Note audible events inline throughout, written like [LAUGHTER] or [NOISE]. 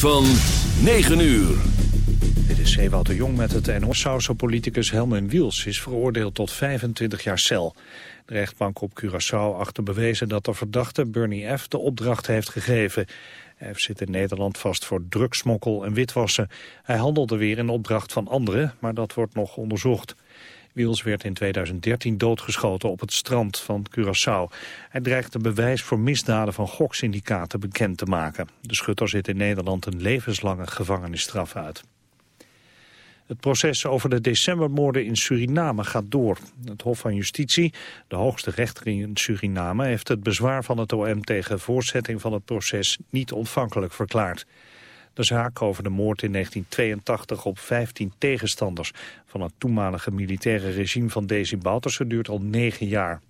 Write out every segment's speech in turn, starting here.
van 9 uur. Dit is Ewout de Jong met het NOS-Sause politicus Helmen Wiels is veroordeeld tot 25 jaar cel. De rechtbank op Curaçao achter bewezen dat de verdachte Bernie F. de opdracht heeft gegeven. F. zit in Nederland vast voor drugsmokkel en witwassen. Hij handelde weer in opdracht van anderen, maar dat wordt nog onderzocht. Wiels werd in 2013 doodgeschoten op het strand van Curaçao. Hij dreigde bewijs voor misdaden van goksyndicaten bekend te maken. De schutter zit in Nederland een levenslange gevangenisstraf uit. Het proces over de decembermoorden in Suriname gaat door. Het Hof van Justitie, de hoogste rechter in Suriname... heeft het bezwaar van het OM tegen voortzetting van het proces niet ontvankelijk verklaard. De zaak over de moord in 1982 op 15 tegenstanders van het toenmalige militaire regime van Desi Bouterse duurt al negen jaar.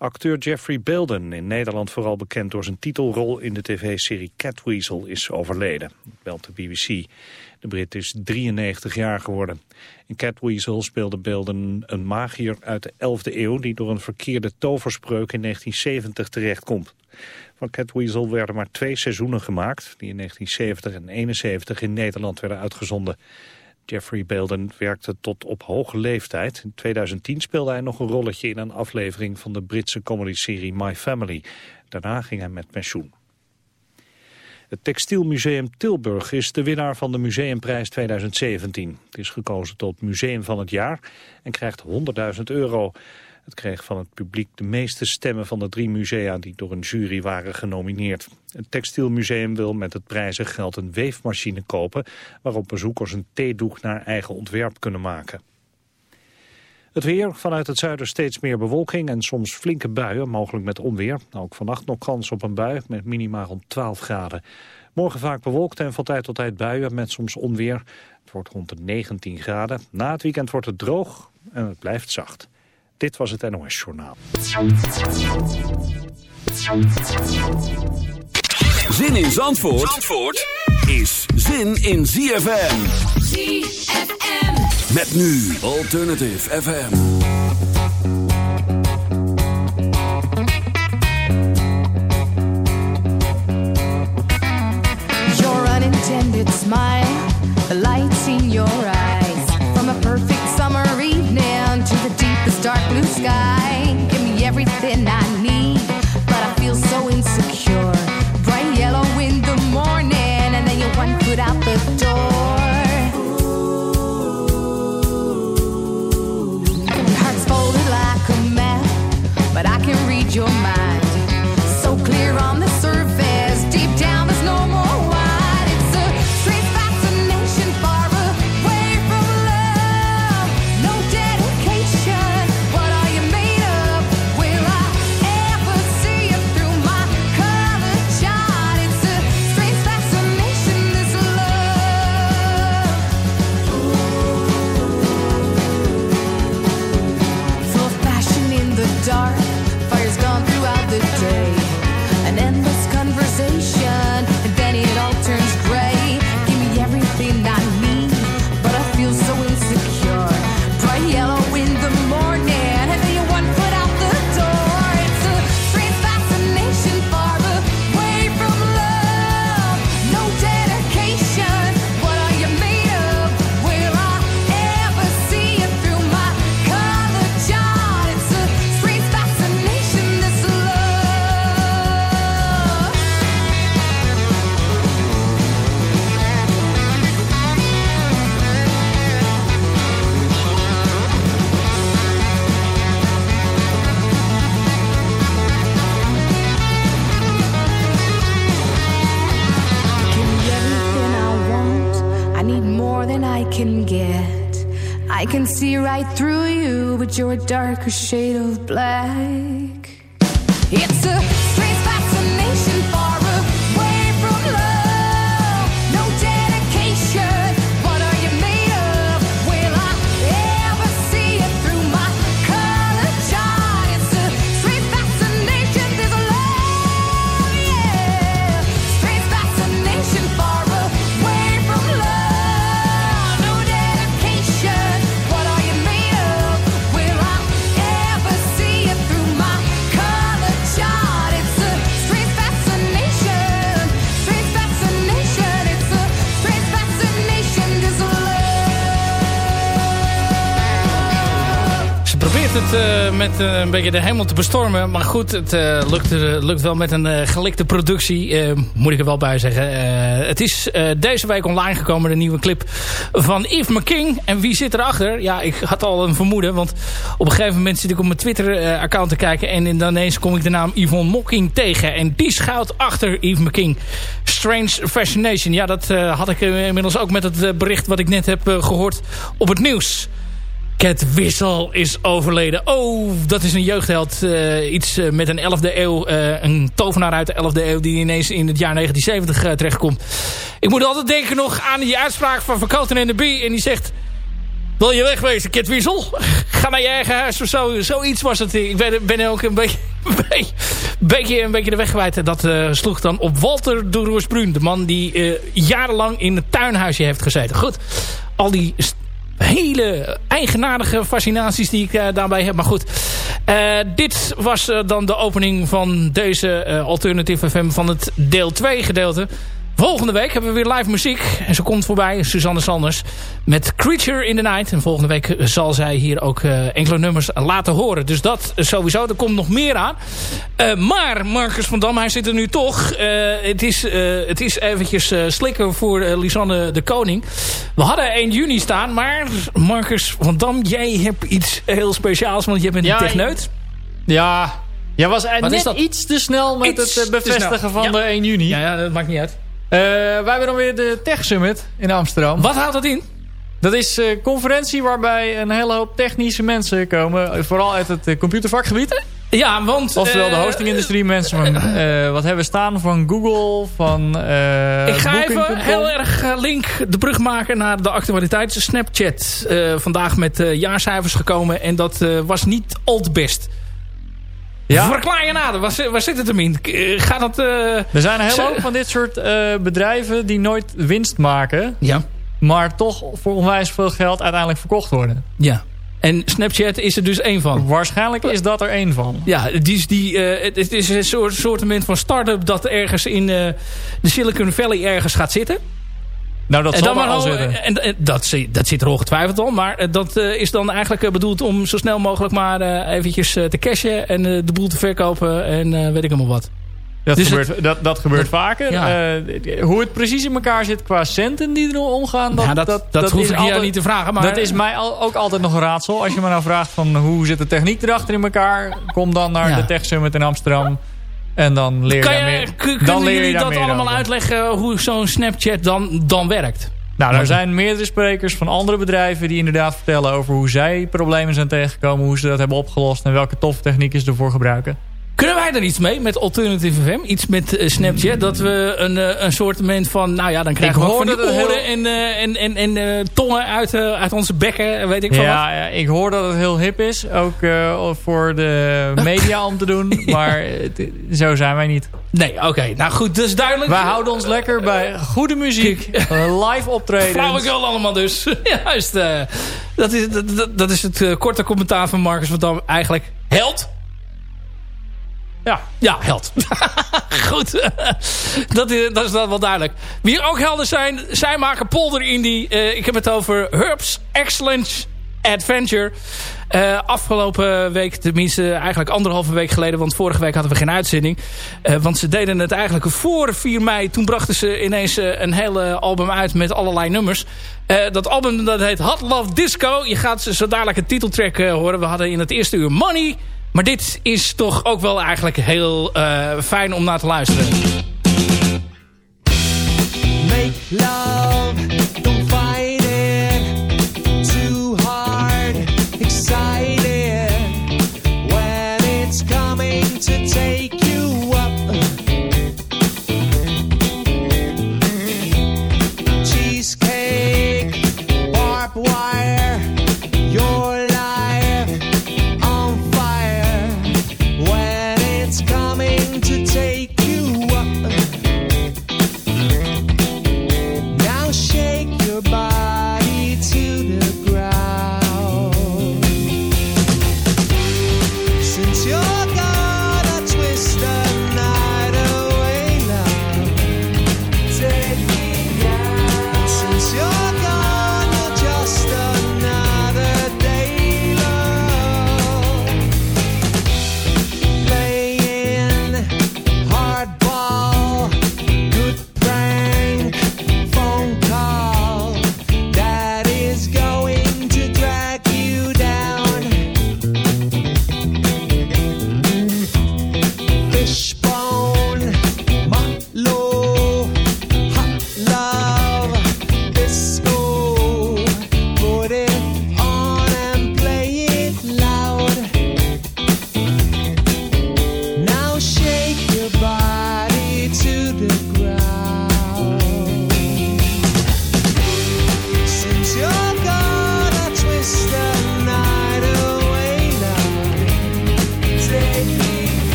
Acteur Jeffrey Belden, in Nederland vooral bekend door zijn titelrol in de tv-serie Catweasel, is overleden, belt de BBC. De Brit is 93 jaar geworden. In Catweasel speelde Belden een magier uit de 11e eeuw... die door een verkeerde toverspreuk in 1970 terechtkomt. Van Catweasel werden maar twee seizoenen gemaakt... die in 1970 en 71 in Nederland werden uitgezonden. Jeffrey Belden werkte tot op hoge leeftijd. In 2010 speelde hij nog een rolletje in een aflevering van de Britse comedyserie My Family. Daarna ging hij met pensioen. Het Textielmuseum Tilburg is de winnaar van de Museumprijs 2017. Het is gekozen tot Museum van het Jaar en krijgt 100.000 euro. Kreeg van het publiek de meeste stemmen van de drie musea die door een jury waren genomineerd. Het Textielmuseum wil met het prijzengeld een weefmachine kopen... waarop bezoekers een theedoek naar eigen ontwerp kunnen maken. Het weer, vanuit het zuiden steeds meer bewolking en soms flinke buien, mogelijk met onweer. Ook vannacht nog kans op een bui met minimaal rond 12 graden. Morgen vaak bewolkt en van tijd tot tijd buien met soms onweer. Het wordt rond de 19 graden. Na het weekend wordt het droog en het blijft zacht. Dit was het NOS Journaal. Zin in Zandvoort, Zandvoort is zin in ZFM. ZFM. Met nu Alternative FM. Your unintended smile, the lights in your everything I you're a darker shade of black. Uh, een beetje de hemel te bestormen. Maar goed, het uh, lukt, lukt wel met een gelikte productie. moet ik er wel bij zeggen. het is deze week online gekomen, de nieuwe clip van Yves McKing. En wie zit erachter? Ja, ik had al een vermoeden. Want op een gegeven moment zit ik op mijn Twitter-account te kijken. En ineens kom ik de naam Yvonne Mocking tegen. En die schuilt achter Yves McKing. Strange Fascination. Ja, dat had ik inmiddels ook met het bericht wat ik net heb gehoord op het nieuws. Cat Wissel is overleden. Oh, dat is een jeugdheld. Uh, iets uh, met een 11e eeuw. Uh, een tovenaar uit de 11e eeuw die ineens in het jaar 1970 terechtkomt. Ik moet altijd denken nog aan die uitspraak van Verkoten en de Bee. En die zegt... Wil je wegwezen, Cat Wissel? [LAUGHS] Ga naar je eigen huis of zo. Zoiets was het. Ik ben, ben ook een beetje, [LAUGHS] een beetje, een beetje de weg kwijt. Dat sloeg dan op Walter de. De man die jarenlang in het tuinhuisje heeft gezeten. Goed, al die hele eigenaardige fascinaties die ik uh, daarbij heb. Maar goed, uh, dit was uh, dan de opening van deze Alternative FM van het deel 2 gedeelte. Volgende week hebben we weer live muziek. En ze komt voorbij, Suzanne Sanders, met Creature in the Night. En volgende week zal zij hier ook uh, enkele nummers laten horen. Dus dat sowieso, er komt nog meer aan. Uh, maar Marcus van Dam, hij zit er nu toch. Uh, het, is, het is eventjes slikken voor Lisanne de Koning. We hadden 1 juni staan, maar Marcus van Dam, jij hebt iets heel speciaals. Want je bent een techneut. Ja, Jij was net iets te snel met iets het bevestigen van de 1 juni. Ja, ja, dat maakt niet uit. Uh, wij hebben dan weer de Tech Summit in Amsterdam. Wat houdt dat in? Dat is een conferentie waarbij een hele hoop technische mensen komen. Vooral uit het computervakgebied. Ja, want... Oftewel de hostingindustrie, mensen van... Uh, wat hebben we staan van Google, van uh, Ik ga even heel erg link de brug maken naar de actualiteit. Snapchat vandaag met jaarcijfers gekomen. En dat was niet al te best. Ja? Verklaar je nader, waar, waar zit het hem in? Eh, gaat dat, uh, er zijn een hele hoop van dit soort uh, bedrijven die nooit winst maken. Ja. Maar toch voor onwijs veel geld uiteindelijk verkocht worden. Ja. En Snapchat is er dus één van. Waarschijnlijk is dat er één van. Ja, die is die, uh, het is een soort, soort van start-up dat ergens in uh, de Silicon Valley ergens gaat zitten. Nou, dat zal al zitten. En, en, dat, dat zit er ongetwijfeld al. Maar eh, dat uh, is dan eigenlijk bedoeld om zo snel mogelijk maar eventjes te cashen. En de boel te verkopen. En weet ik allemaal wat. Dat dus gebeurt, het, dat, dat gebeurt dat, vaker. Ja. hoe het precies in elkaar zit qua centen die er omgaan. Dat, ja, dat, dat, dat, hoef ik hier niet te vragen. Maar, dat is mij al, ook altijd nog een raadsel. Als je me nou vraagt van hoe zit de techniek erachter in elkaar. Kom dan naar ja. de Tech Summit in Amsterdam. En dan leer je, je meer. Kunnen leer jullie dat allemaal uitleggen hoe zo'n Snapchat dan, dan werkt? Nou, er zijn meerdere sprekers van andere bedrijven die inderdaad vertellen over hoe zij problemen zijn tegengekomen, hoe ze dat hebben opgelost en welke toffe technieken ze ervoor gebruiken. Kunnen wij er iets mee met Alternative FM? Iets met uh, Snapchat? Dat we een, uh, een soort van... Nou ja, dan krijgen ik we van die oren heel... en, en, en, en tongen uit, uit onze bekken. Weet ik ja, van ja, ik hoor dat het heel hip is. Ook voor de media om te doen. [LAUGHS] Maar zo zijn wij niet. Nee, oké. Okay. Nou goed, dus duidelijk. Wij houden ons lekker bij goede muziek. live optreden. Flauwekul allemaal dus. [LAUGHS] Juist. dat, is, dat, dat is het korte commentaar van Marcus van Dam. Eigenlijk held. Ja, ja, held. [LAUGHS] Goed, [LAUGHS] dat, is, dat is wel duidelijk. Wie ook helden zijn, zij maken polder indie. Uh, ik heb het over Herbs Excellence Adventure. Uh, afgelopen week, tenminste eigenlijk anderhalve week geleden... want vorige week hadden we geen uitzending. Uh, want ze deden het eigenlijk voor 4 mei. Toen brachten ze ineens een hele album uit met allerlei nummers. dat album dat heet Hot Love Disco. Je gaat zo dadelijk een titeltrack horen. We hadden in het eerste uur Money... Maar dit is toch ook wel eigenlijk heel uh, fijn om naar te luisteren. Make love,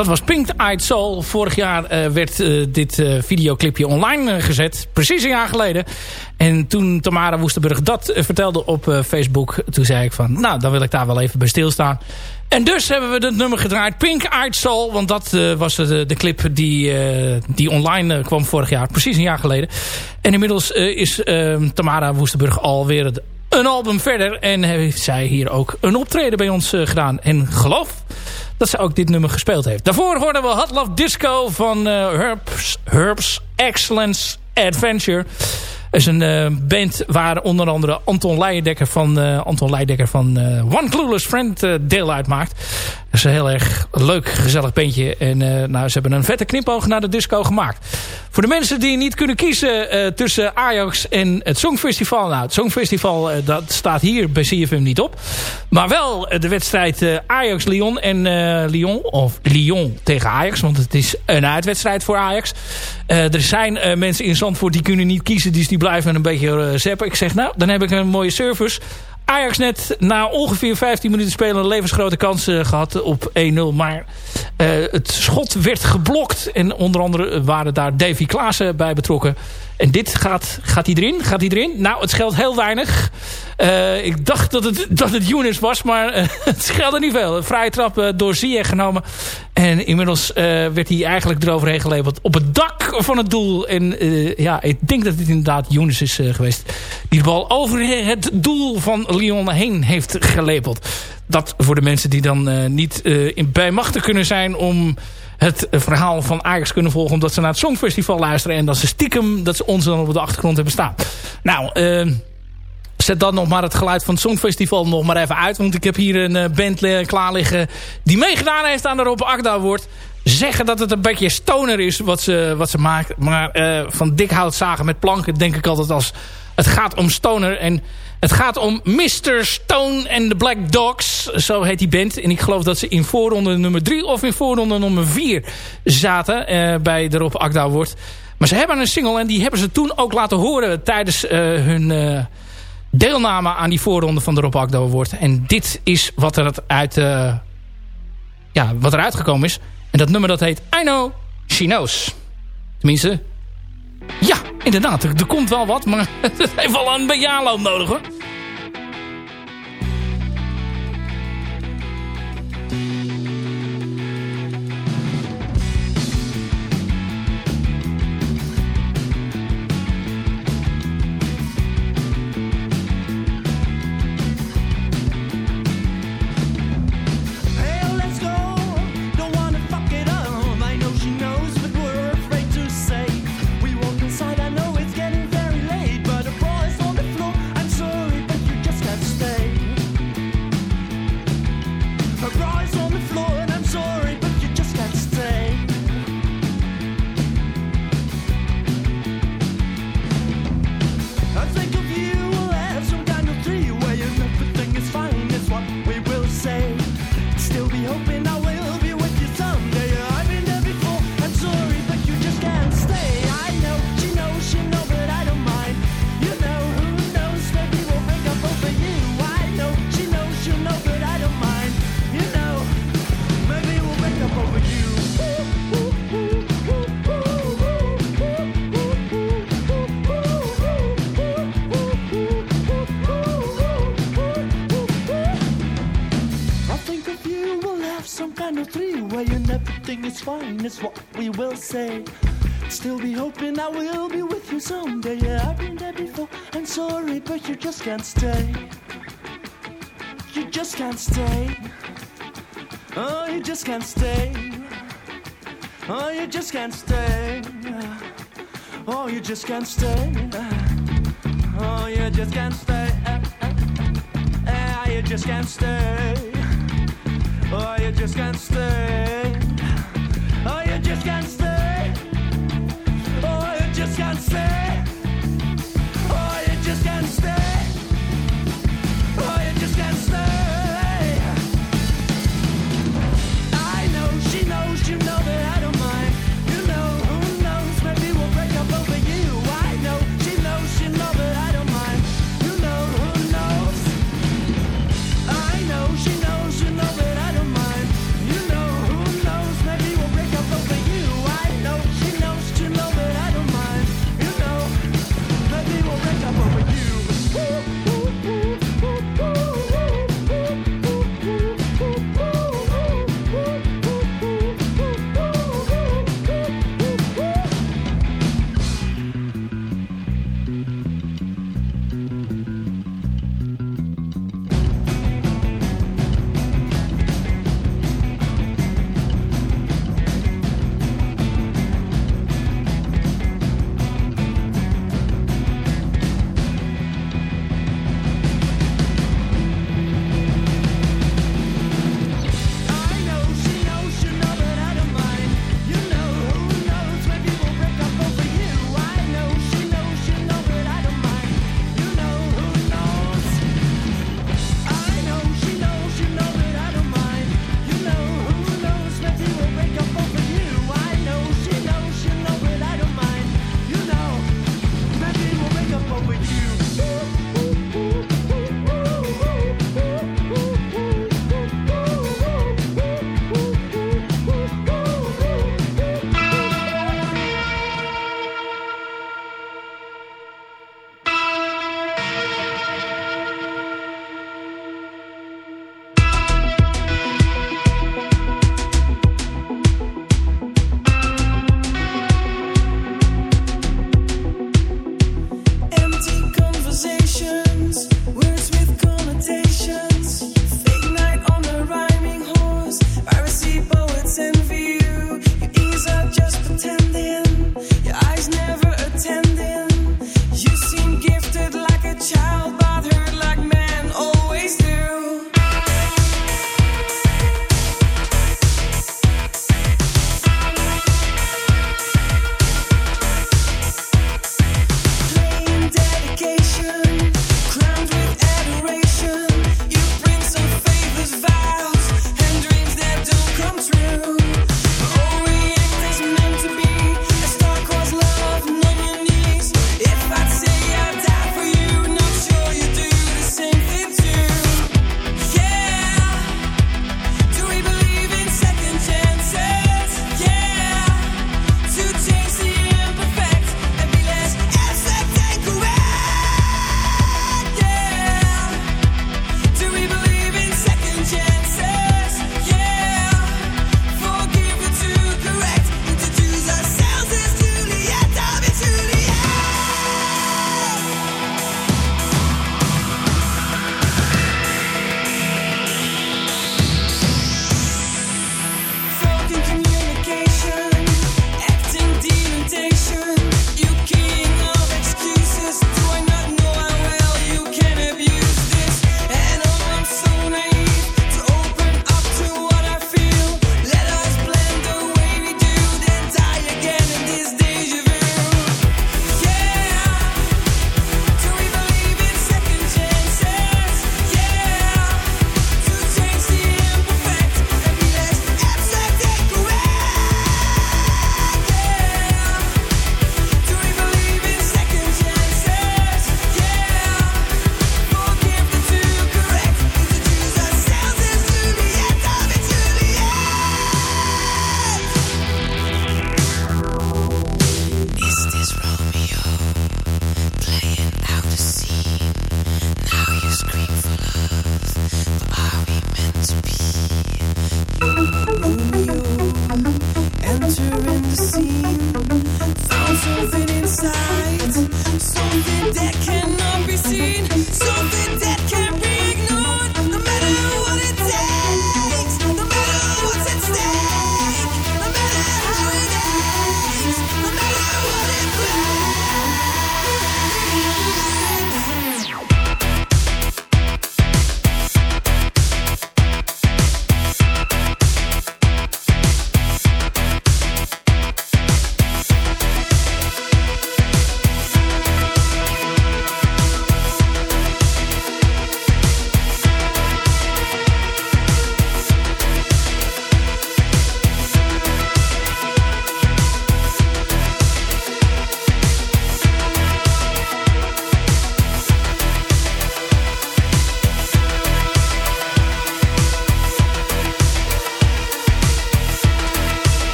dat was Pink Eyed Soul. Vorig jaar uh, werd uh, dit uh, videoclipje online gezet. Precies een jaar geleden. En toen Tamara Woestenburg dat vertelde op Facebook... toen zei ik van, nou, dan wil ik daar wel even bij stilstaan. En dus hebben we het nummer gedraaid. Pink Eyed Soul. Want dat was de, de, clip die, die online kwam vorig jaar. Precies een jaar geleden. En inmiddels is Tamara Woestenburg alweer een album verder. En heeft zij hier ook een optreden bij ons gedaan. En geloof dat ze ook dit nummer gespeeld heeft. Daarvoor hoorden we Hot Love Disco van uh, Herbs, Herbs Excellence Adventure. Is een uh, band waar onder andere Anton Leijendekker van, uh, Anton Leijendekker van One Clueless Friend deel uitmaakt. Dat is een heel erg leuk, gezellig bandje. En nou, ze hebben een vette knipoog naar de disco gemaakt. Voor de mensen die niet kunnen kiezen tussen Ajax en het Songfestival. Nou, het Songfestival dat staat hier bij CFM niet op. Maar wel de wedstrijd Ajax-Lyon en Lyon. Of Lyon tegen Ajax. Want het is een uitwedstrijd voor Ajax. er zijn mensen in Zandvoort die kunnen niet kiezen. Dus die blijven een beetje zeppen. Ik zeg nou, dan heb ik een mooie service. Ajax net na ongeveer 15 minuten spelen een levensgrote kans gehad op 1-0. Maar uh, het schot werd geblokt. En onder andere waren daar Davy Klaassen bij betrokken. En dit gaat, gaat hij erin? Gaat hij erin? Nou, het scheelt heel weinig. Ik dacht dat het, dat het Younes was, maar [LAUGHS] het scheelde niet veel. vrije trap door Ziyech genomen. En inmiddels werd hij eigenlijk eroverheen geleverd op het dak van het doel. En ja, ik denk dat het inderdaad Younes is geweest. Die de bal over het doel van Lyon heen heeft gelepeld. Dat voor de mensen die dan niet in, bij machten kunnen zijn om het verhaal van Ajax kunnen volgen... omdat ze naar het Songfestival luisteren... en dat ze stiekem dat ze ons dan op de achtergrond hebben staan. Nou, zet dan nog maar het geluid van het Songfestival nog maar even uit. Want ik heb hier een uh, band klaar liggen die meegedaan heeft aan de Rob Agda wordt. Zeggen dat het een beetje stoner is wat ze, wat ze maakt. Maar uh, van dik hout zagen met planken denk ik altijd als het gaat om stoner. En het gaat om Mr. Stone and the Black Dogs. Zo heet die band. En ik geloof dat ze in voorronde nummer 3 of in voorronde nummer 4 zaten. Uh, bij de Rob Akda wordt. Maar ze hebben een single en die hebben ze toen ook laten horen tijdens hun deelname aan die voorronde van de Rob wordt. En dit is wat er uit, ja, wat eruit gekomen is. En dat nummer dat heet I Know. Tenminste, ja, inderdaad. Er, komt wel wat, maar [LAUGHS] het heeft wel een beetje aanloop nodig hoor. Say. Still be hoping I will be with you someday. Yeah, I've been there before. I'm sorry, but you just can't stay. You just can't stay. Oh, you just can't stay. Oh, you just can't stay. Oh, you just can't stay. Oh, you just can't stay. Oh, you just can't stay. Oh, you just can't stay. Oh, you just can't stay.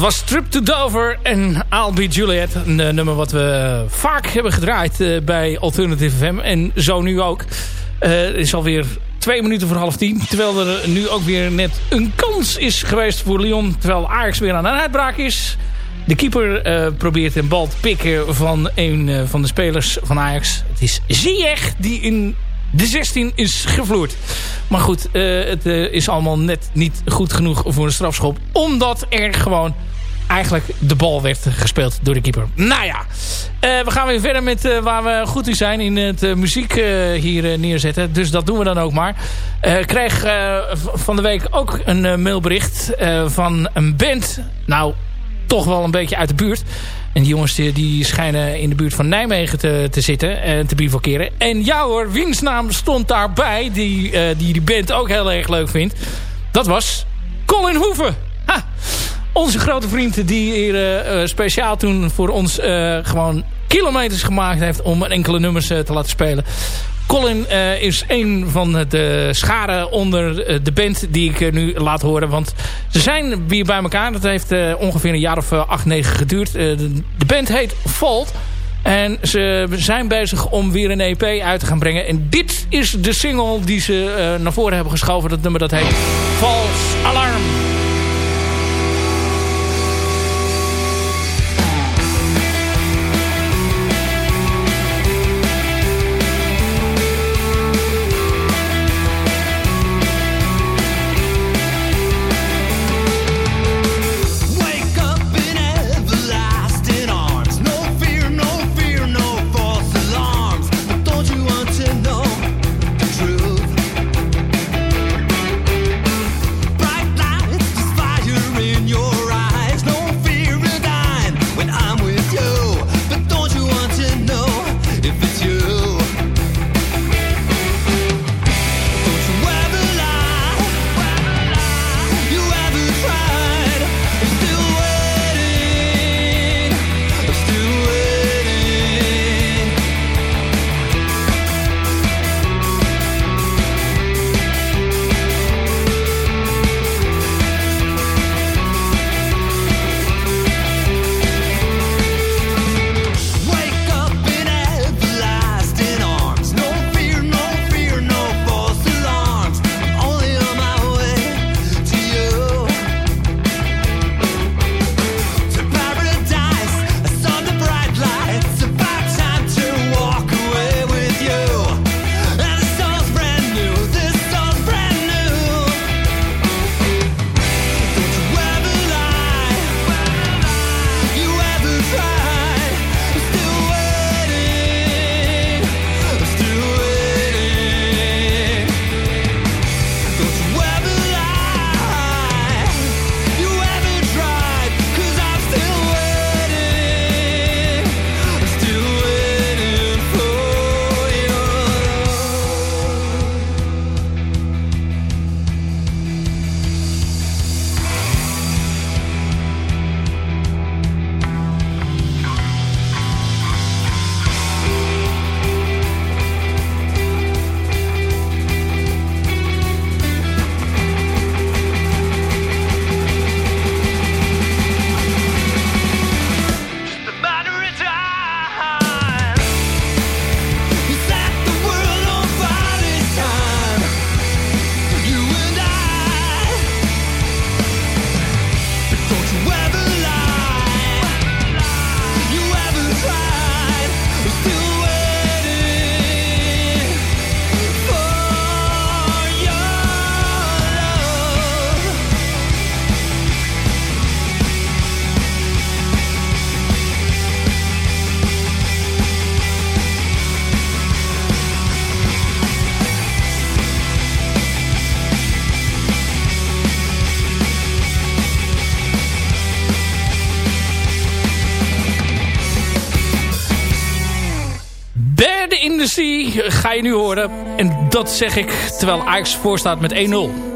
Dat was Trip to Dover en I'll Juliet. Een nummer wat we vaak hebben gedraaid bij Alternative FM. En zo nu ook. het is alweer twee minuten voor half tien. Terwijl er nu ook weer net een kans is geweest voor Lyon. Terwijl Ajax weer aan een uitbraak is. De keeper probeert een bal te pikken van een van de spelers van Ajax. Het is Ziyech die in de 16 is gevloerd. Maar goed, het is allemaal net niet goed genoeg voor een strafschop. Omdat er gewoon eigenlijk de bal werd gespeeld door de keeper. Nou ja, uh, we gaan weer verder met uh, waar we goed in zijn in het uh, muziek hier neerzetten. Dus dat doen we dan ook maar. Ik kreeg van de week ook een mailbericht van een band. Nou, toch wel een beetje uit de buurt. En die jongens die schijnen in de buurt van Nijmegen te, te zitten en te bivakeren. En ja hoor, wiens naam stond daarbij, die, die die band ook heel erg leuk vindt. Dat was Colin Hoeven. Ha! Onze grote vriend die hier uh, speciaal toen voor ons uh, gewoon kilometers gemaakt heeft om enkele nummers te laten spelen. Colin is een van de scharen onder de band die ik nu laat horen. Want ze zijn weer bij elkaar. Dat heeft ongeveer een jaar of acht, negen geduurd. De, band heet Vault. En ze zijn bezig om weer een EP uit te gaan brengen. En dit is de single die ze naar voren hebben geschoven. Dat nummer dat heet False Alarm. Ga je nu horen. En dat zeg ik terwijl Ajax voor staat met 1-0.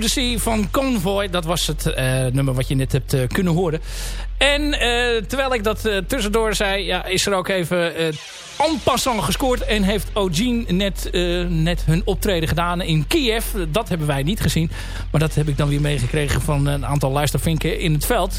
The Sea van Convoy. Dat was het uh, nummer wat je net hebt uh, kunnen horen. En uh, terwijl ik dat tussendoor zei... Ja, is er ook even en passant gescoord. En heeft Ojin net, net hun optreden gedaan in Kiev. Dat hebben wij niet gezien. Maar dat heb ik dan weer meegekregen van een aantal luistervinken in het veld.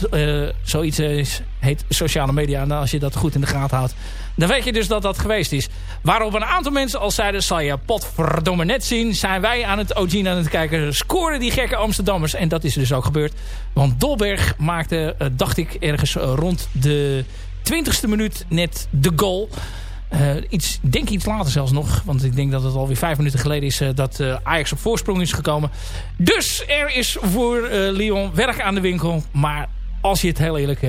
zoiets is, heet sociale media. En als je dat goed in de gaten houdt... Dan weet je dus dat dat geweest is. Waarop een aantal mensen al zeiden... zal je potverdomme net zien. Zijn wij aan het OG aan het kijken. Scoren die gekke Amsterdammers. En dat is dus ook gebeurd. Want Dolberg maakte, uh, dacht ik, ergens rond de 20ste minuut net de goal. Uh, iets, denk iets later zelfs nog. Want ik denk dat het alweer vijf minuten geleden is... dat Ajax op voorsprong is gekomen. Dus er is voor Lyon werk aan de winkel. Maar als je het heel eerlijk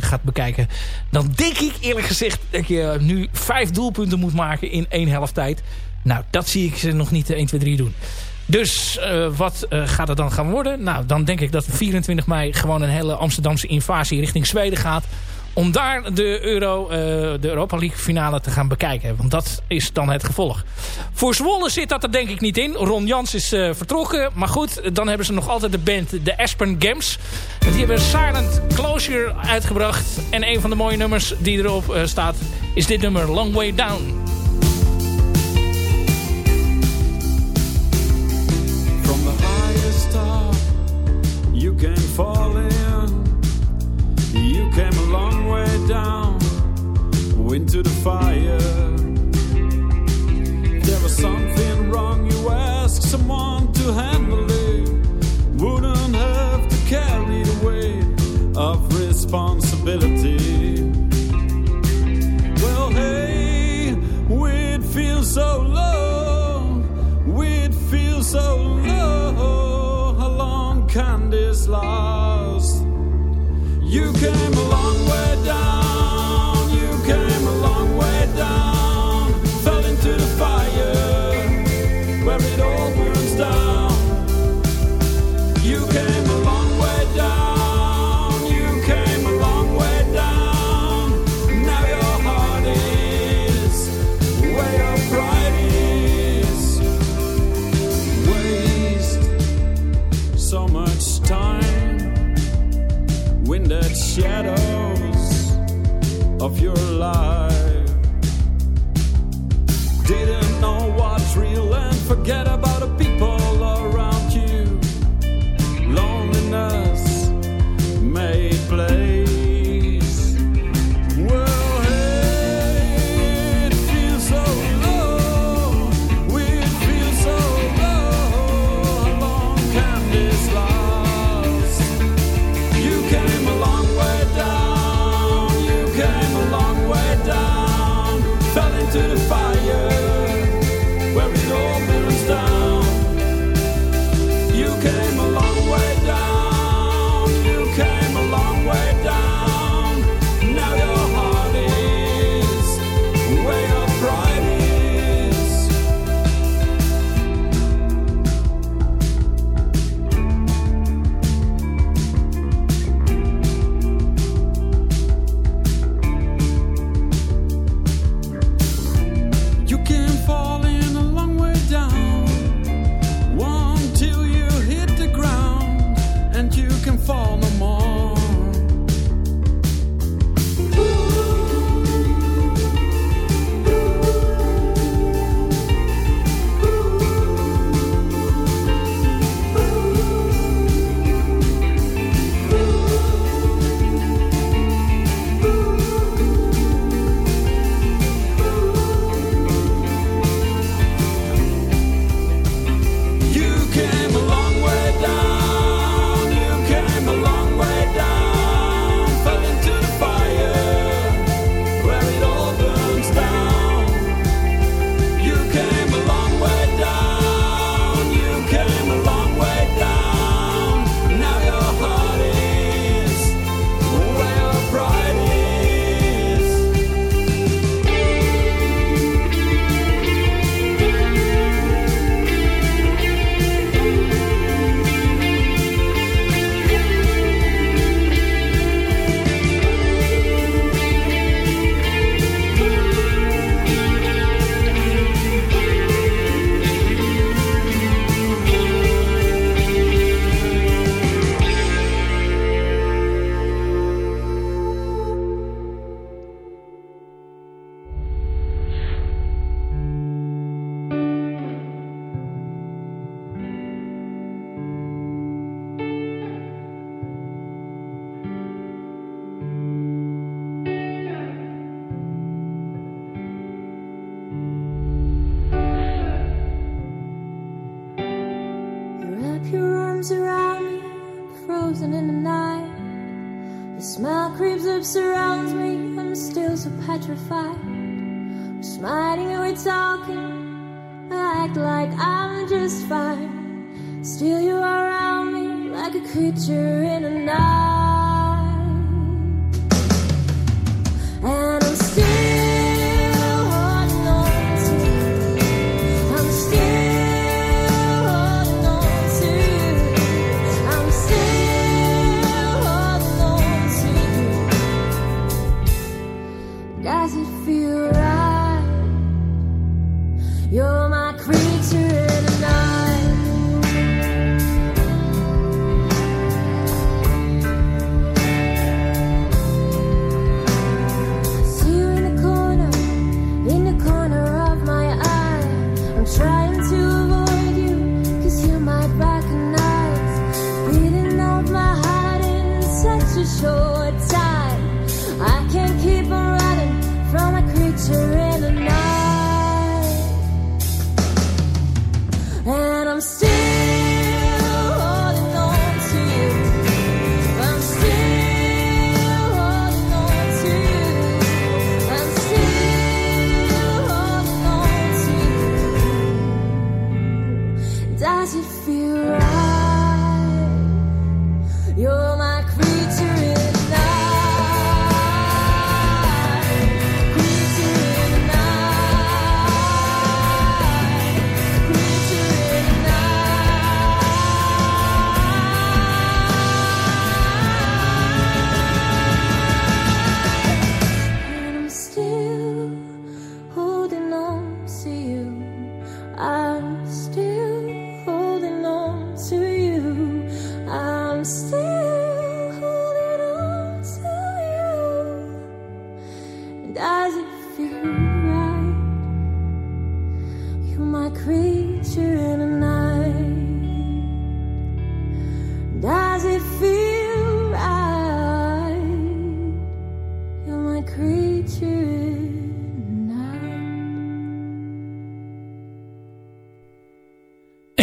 gaat bekijken... dan denk ik eerlijk gezegd dat je nu vijf doelpunten moet maken in één helft tijd. Nou, dat zie ik ze nog niet 1, 2, 3 doen. Dus wat gaat het dan gaan worden? Nou, dan denk ik dat 24 mei gewoon een hele Amsterdamse invasie richting Zweden gaat om daar de, Euro, uh, de Europa League finale te gaan bekijken. Want dat is dan het gevolg. Voor Zwolle zit dat er denk ik niet in. Ron Jans is uh, vertrokken. Maar goed, dan hebben ze nog altijd de band de Aspen Games. Die hebben Silent Closure uitgebracht. En een van de mooie nummers die erop uh, staat is dit nummer Long Way Down. From the highest top, you can fall. You came a long way down into the fire. There was something wrong, you asked someone to handle it. Wouldn't have to carry the weight of responsibility. Well, hey, we'd feel so low, we'd feel so low. How long can this last? You came a long way down, you came a long way down, fell into the fire where it all burns down. You came a long way down, you came a long way down, now your heart is where your pride is. Waste so much time winded shadows of your life. Didn't know what's real and forget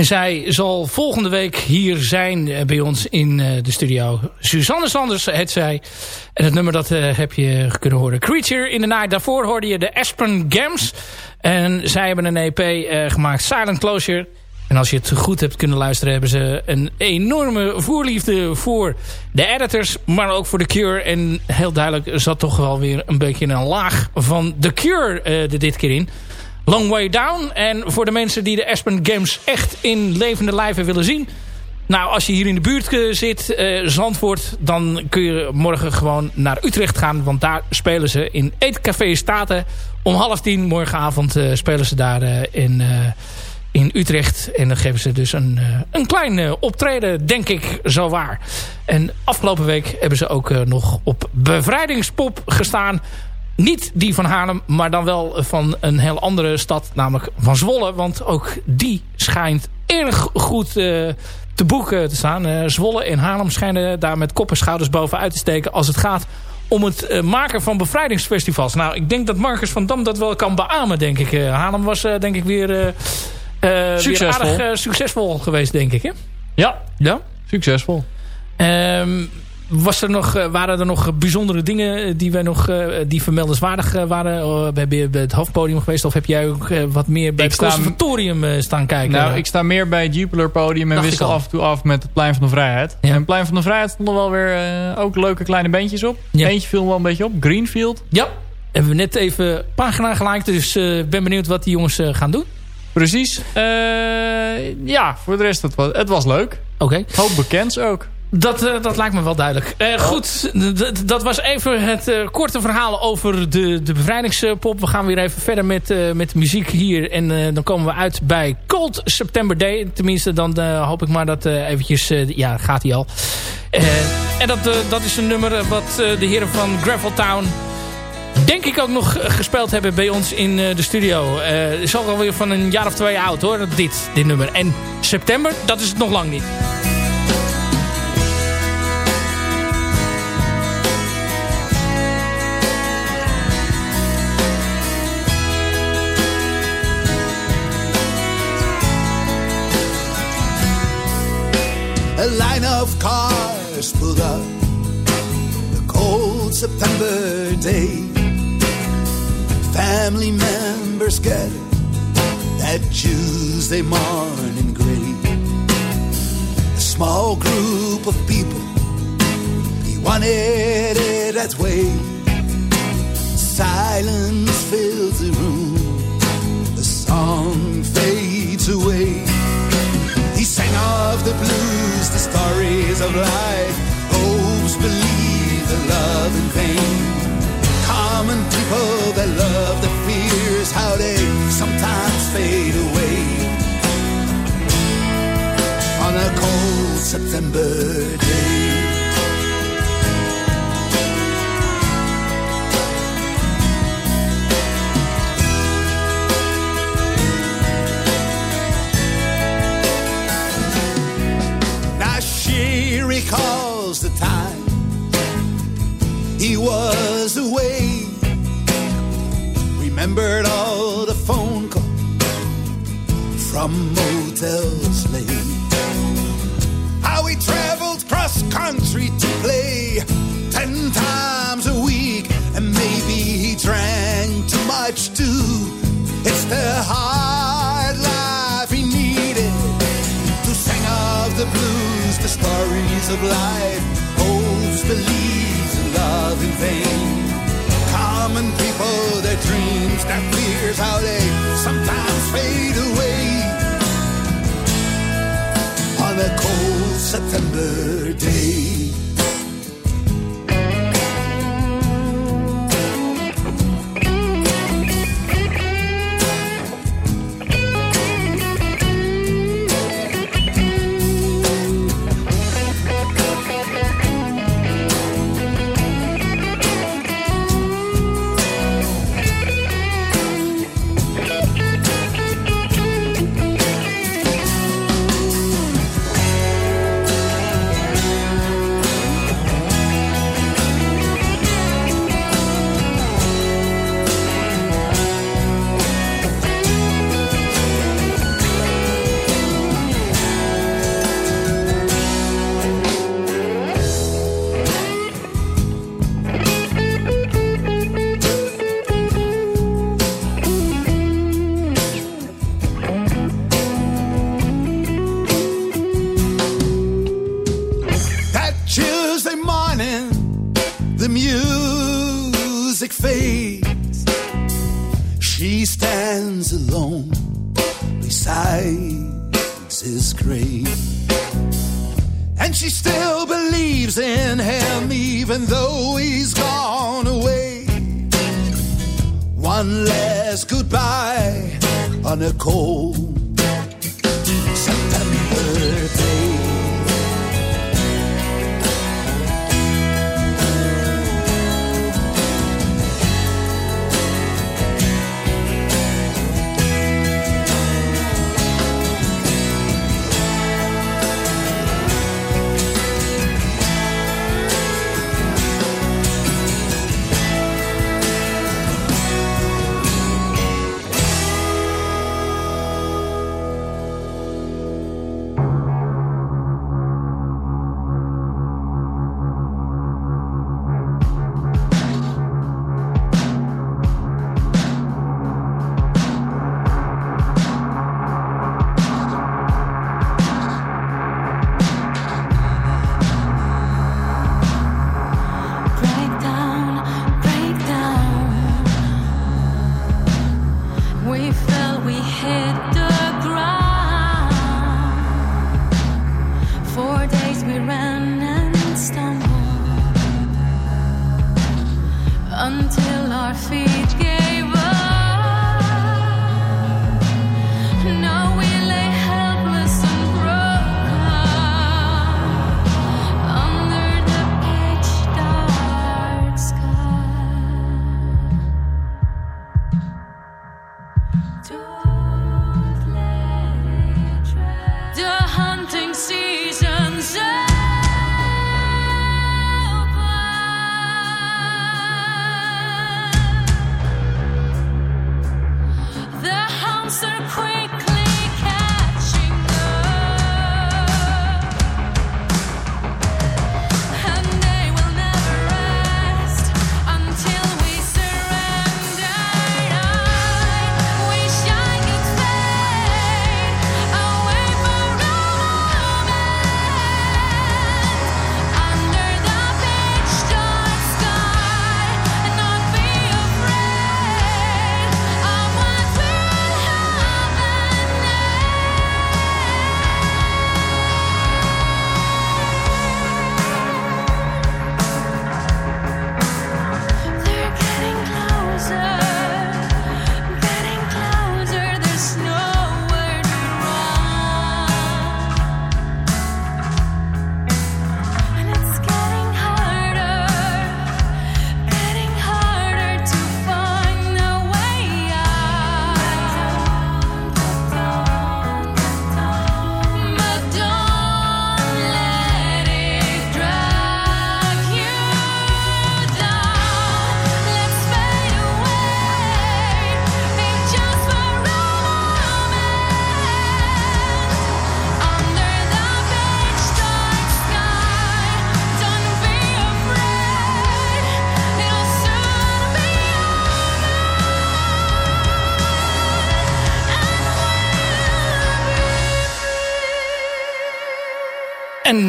Zij zal volgende week hier zijn eh, bij ons in eh, de studio. Suzanne Sanders het zij. En het nummer dat eh, heb je kunnen horen. Creature in the Night. Daarvoor hoorde je de Aspen Gams. En zij hebben een EP gemaakt. Silent Closure. En als je het goed hebt kunnen luisteren... hebben ze een enorme voorliefde voor de editors. Maar ook voor The Cure. En heel duidelijk zat toch wel weer een beetje een laag van The Cure eh, er dit keer in. Long Way Down. En voor de mensen die de Aspen Games echt in levende lijven willen zien... Nou, als je hier in de buurt eh, zit, eh, Zandvoort... dan kun je morgen gewoon naar Utrecht gaan. Want daar spelen ze in Eetcafé Staten. Om half tien morgenavond eh, spelen ze daar in, in Utrecht. En dan geven ze dus een, een klein optreden, denk ik, zo waar. En afgelopen week hebben ze ook nog op Bevrijdingspop gestaan... Niet die van Haarlem, maar dan wel van een heel andere stad, namelijk van Zwolle. Want ook die schijnt erg goed eh, te boeken te staan. Eh, Zwolle en Haarlem schijnen daar met kop en schouders bovenuit te steken als het gaat om het eh, maken van bevrijdingsfestivals. Nou, ik denk dat Marcus van Dam dat wel kan beamen, denk ik. Haarlem was denk ik weer, Succesvol. weer aardig succesvol geweest, denk ik. Hè? Ja, Ja? succesvol. Ehm, was er nog, eh, waren er nog bijzondere dingen eh, die, wij nog, eh, die vermeldenswaardig waren? Oh, ben je bij het hoofdpodium geweest? Of heb jij ook wat meer bij Ik het sta- conservatorium staan kijken? Nou, ik sta meer bij het Jupiler podium en wissel af en toe af met het Plein van de Vrijheid. Ja. En het Plein van de Vrijheid stonden wel weer ook leuke kleine bandjes op. Ja. Eentje viel wel een beetje op, Greenfield. Ja, hebben we net even pagina gelijk. Dus ik ben benieuwd wat die jongens gaan doen. Precies. Ja, voor de rest, het was, het was leuk. Oké. Hoop bekends ook. Dat, eh, dat lijkt me wel duidelijk. Eh, goed, dat was even het eh, korte verhaal over de, de bevrijdingspop. We gaan weer even verder met, met de muziek hier. En dan komen we uit bij Cold September Day. Tenminste, dan hoop ik maar dat eventjes... ja, gaat hij al. En dat, dat is een nummer wat de heren van Gravel Town... Denk ik ook nog gespeeld hebben bij ons in de studio. Is ook alweer van een jaar of twee oud hoor, dit, dit nummer. En september, dat is het nog lang niet. Of cars pulled up the cold September day. Family members gathered that Tuesday morning gray. A small group of people, he wanted it that way. Silence fills the room, the song fades away. He sang of the blues, the stories of life, hopes, believe, the love in vain. Common people that love the fears, how they sometimes fade away. On a cold September day. Recalls the time he was away. Remembered all the phone calls from motels late. How he traveled cross country to play ten times a week, and maybe he drank too much too. It's the hard stories of life, hopes, beliefs, and love in vain. Common people, their dreams, their fears, how they sometimes fade away. On a cold September day.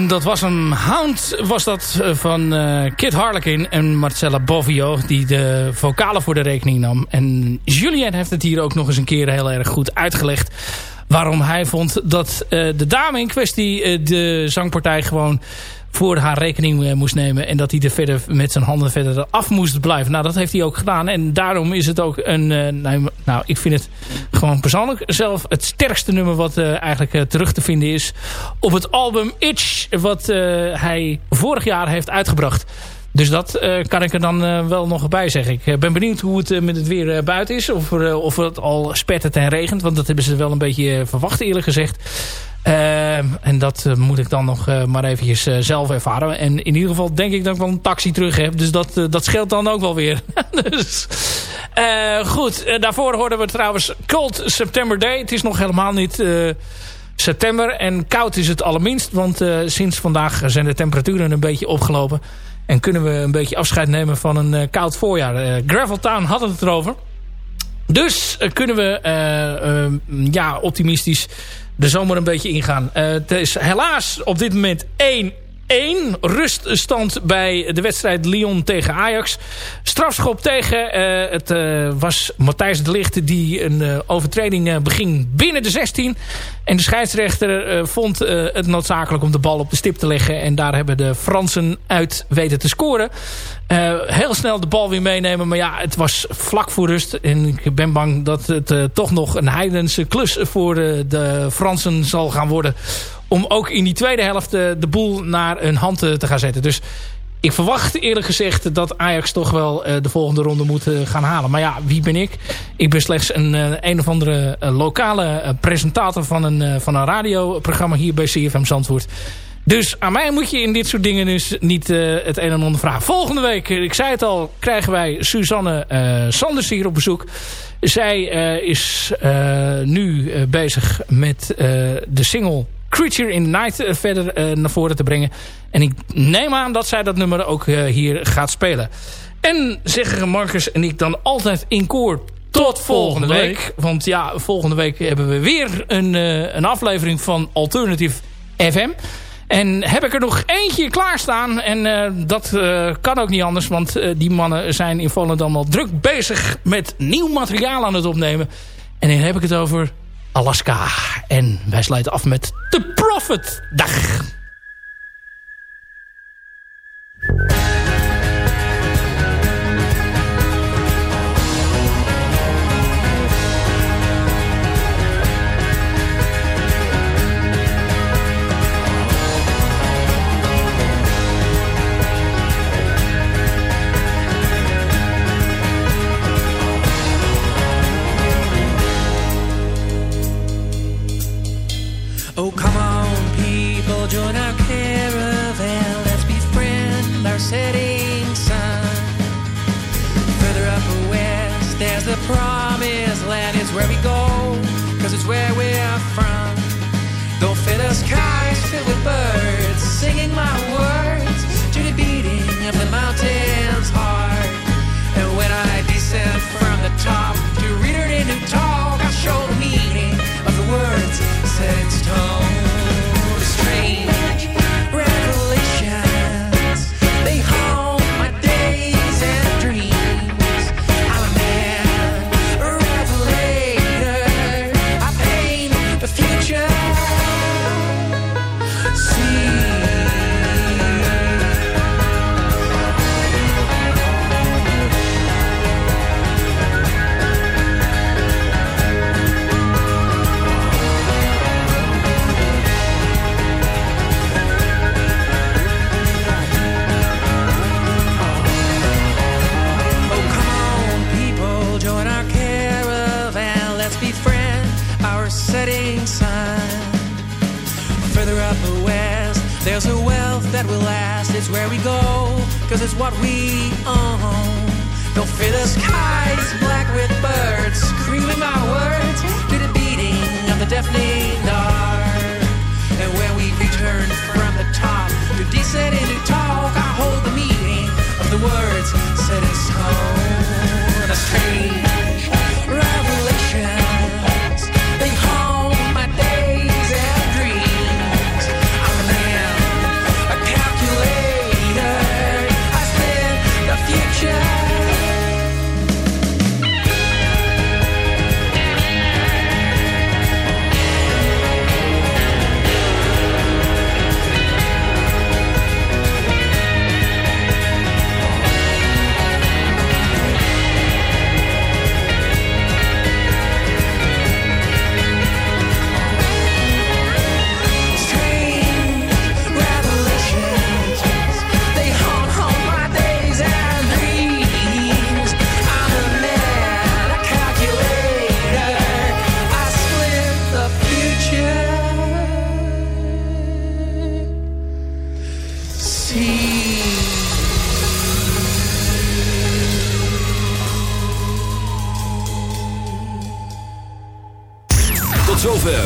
Dat was een Hound, was dat eh, van uh, Kit Harlequin en Marcella Bovio... die de vocalen voor de rekening nam. En Julien heeft het hier ook nog eens een keer heel erg goed uitgelegd... waarom hij vond dat uh, de dame in kwestie de zangpartij gewoon voor haar rekening uh, moest nemen. En dat hij er verder met zijn handen verder af moest blijven. Nou, dat heeft hij ook gedaan. En daarom is het ook een... Uh, nou, ik vind het gewoon persoonlijk zelf het sterkste nummer wat uh, eigenlijk terug te vinden is. Op het album Itch. Wat hij vorig jaar heeft uitgebracht. Dus dat kan ik er dan wel nog bij zeggen. Ik ben benieuwd hoe het met het weer buiten is. Of, of het al spettert en regent. Want dat hebben ze wel een beetje verwacht eerlijk gezegd. Uh, en dat uh, moet ik dan nog uh, maar eventjes zelf ervaren. En in ieder geval denk ik dat ik wel een taxi terug heb. Dus dat, dat scheelt dan ook wel weer. [LAUGHS] dus, goed, daarvoor hoorden we trouwens Cold September Day. Het is nog helemaal niet september. En koud is het allerminst. Want sinds vandaag zijn de temperaturen een beetje opgelopen. En kunnen we een beetje afscheid nemen van een koud voorjaar. Graveltown had het erover. Dus kunnen we ja, optimistisch de zomer een beetje ingaan. Uh, het is helaas op dit moment 1 1. Ruststand bij de wedstrijd Lyon tegen Ajax. Strafschop tegen. Uh, het uh, was Matthijs de Licht die een uh, overtreding beging binnen de 16. En de scheidsrechter vond het noodzakelijk om de bal op de stip te leggen. En daar hebben de Fransen uit weten te scoren. heel snel de bal weer meenemen. Maar ja, het was vlak voor rust. En ik ben bang dat het toch nog een heidense klus voor de Fransen zal gaan worden om ook in die tweede helft de, eh, de boel naar een hand te, te gaan zetten. Dus ik verwacht eerlijk gezegd dat Ajax toch wel uh, de volgende ronde moet gaan halen. Maar ja, wie ben ik? Ik ben slechts een, een of andere lokale presentator van een, van een radioprogramma hier bij CFM Zandvoort. Dus aan mij moet je in dit soort dingen dus niet het een en ander vragen. Volgende week, ik zei het al, krijgen wij Suzanne Sanders hier op bezoek. Zij is nu bezig met de single Creature in the Night eh, verder eh, naar voren te brengen. En ik neem aan dat zij dat nummer ook eh, hier gaat spelen. En zeggen Marcus en ik dan altijd in koor tot volgende week. Want ja, volgende week hebben we weer een, een aflevering van Alternative FM. En heb ik er nog eentje klaarstaan. En uh, dat uh, kan ook niet anders. Want die mannen zijn in Volendam al druk bezig met nieuw materiaal aan het opnemen. En dan heb ik het over Alaska. En wij sluiten af met The Prophet. Dag. is what we own. Don't fit the skies black with birds, screaming my words to the beating of the deafening